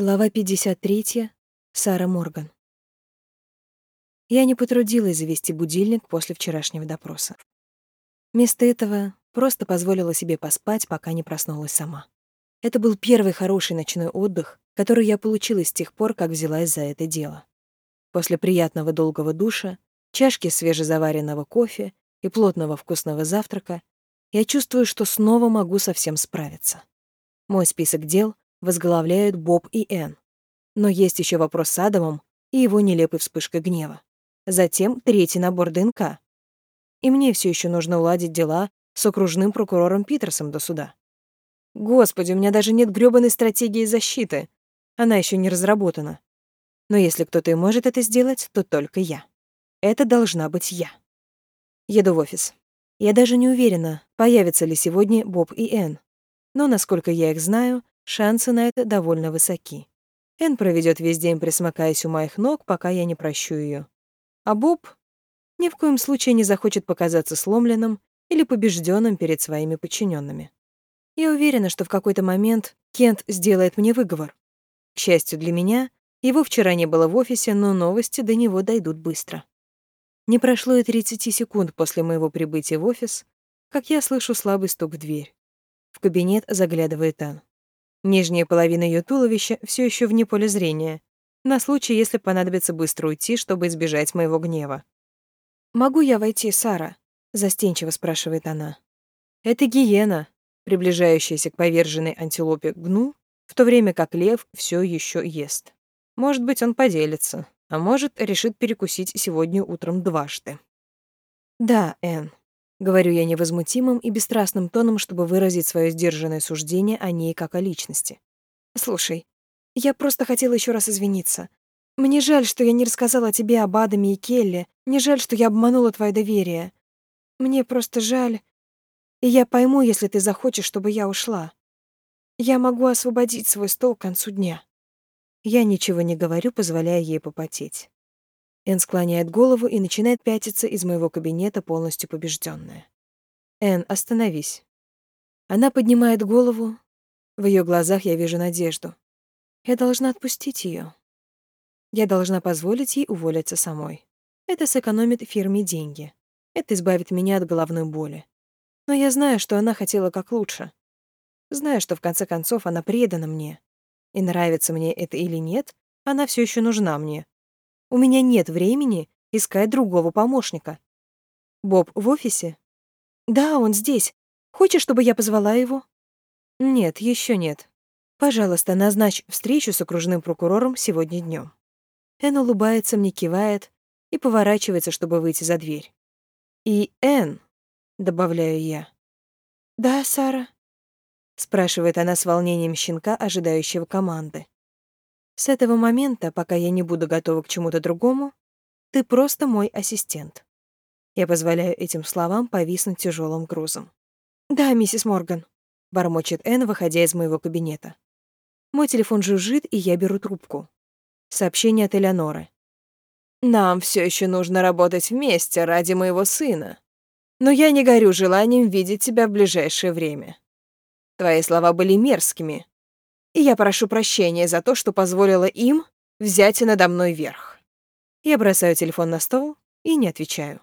Глава 53. Сара Морган. Я не потрудилась завести будильник после вчерашнего допроса. Вместо этого просто позволила себе поспать, пока не проснулась сама. Это был первый хороший ночной отдых, который я получила с тех пор, как взялась за это дело. После приятного долгого душа, чашки свежезаваренного кофе и плотного вкусного завтрака я чувствую, что снова могу совсем справиться. Мой список дел возглавляют Боб и Энн. Но есть еще вопрос с Адамом и его нелепой вспышкой гнева. Затем третий набор ДНК. И мне все еще нужно уладить дела с окружным прокурором Питерсом до суда. Господи, у меня даже нет грёбаной стратегии защиты. Она еще не разработана. Но если кто-то и может это сделать, то только я. Это должна быть я. Еду в офис. Я даже не уверена, появятся ли сегодня Боб и Энн. Но, насколько я их знаю, Шансы на это довольно высоки. Эн проведет весь день, присмыкаясь у моих ног, пока я не прощу ее. А Боб ни в коем случае не захочет показаться сломленным или побежденным перед своими подчиненными. Я уверена, что в какой-то момент Кент сделает мне выговор. К счастью для меня, его вчера не было в офисе, но новости до него дойдут быстро. Не прошло и 30 секунд после моего прибытия в офис, как я слышу слабый стук в дверь. В кабинет заглядывает Ан. Нижняя половина ее туловища все еще вне поля зрения, на случай, если понадобится быстро уйти, чтобы избежать моего гнева. «Могу я войти, Сара?» — застенчиво спрашивает она. «Это гиена, приближающаяся к поверженной антилопе гну, в то время как лев все еще ест. Может быть, он поделится, а может, решит перекусить сегодня утром дважды». «Да, Энн, Говорю я невозмутимым и бесстрастным тоном, чтобы выразить свое сдержанное суждение о ней как о личности. «Слушай, я просто хотела еще раз извиниться. Мне жаль, что я не рассказала тебе об Адаме и Келли. Мне жаль, что я обманула твое доверие. Мне просто жаль. И я пойму, если ты захочешь, чтобы я ушла. Я могу освободить свой стол к концу дня». Я ничего не говорю, позволяя ей попотеть. Эн склоняет голову и начинает пятиться из моего кабинета, полностью побежденная. Эн, остановись. Она поднимает голову. В ее глазах я вижу надежду. Я должна отпустить ее. Я должна позволить ей уволиться самой. Это сэкономит фирме деньги. Это избавит меня от головной боли. Но я знаю, что она хотела как лучше. Знаю, что в конце концов она предана мне. И нравится мне это или нет, она все еще нужна мне, у меня нет времени искать другого помощника. Боб в офисе? Да, он здесь. Хочешь, чтобы я позвала его? Нет, еще нет. Пожалуйста, назначь встречу с окружным прокурором сегодня днем. Эн улыбается мне, кивает и поворачивается, чтобы выйти за дверь. И Эн, добавляю я. Да, Сара? спрашивает она с волнением щенка, ожидающего команды. С этого момента, пока я не буду готова к чему-то другому, ты просто мой ассистент. Я позволяю этим словам повиснуть тяжелым грузом. «Да, миссис Морган», — бормочет Энн, выходя из моего кабинета. Мой телефон жужжит, и я беру трубку. Сообщение от Элеоноры. «Нам все еще нужно работать вместе ради моего сына. Но я не горю желанием видеть тебя в ближайшее время. Твои слова были мерзкими, и я прошу прощения за то, что позволила им взять надо мной верх. Я бросаю телефон на стол и не отвечаю.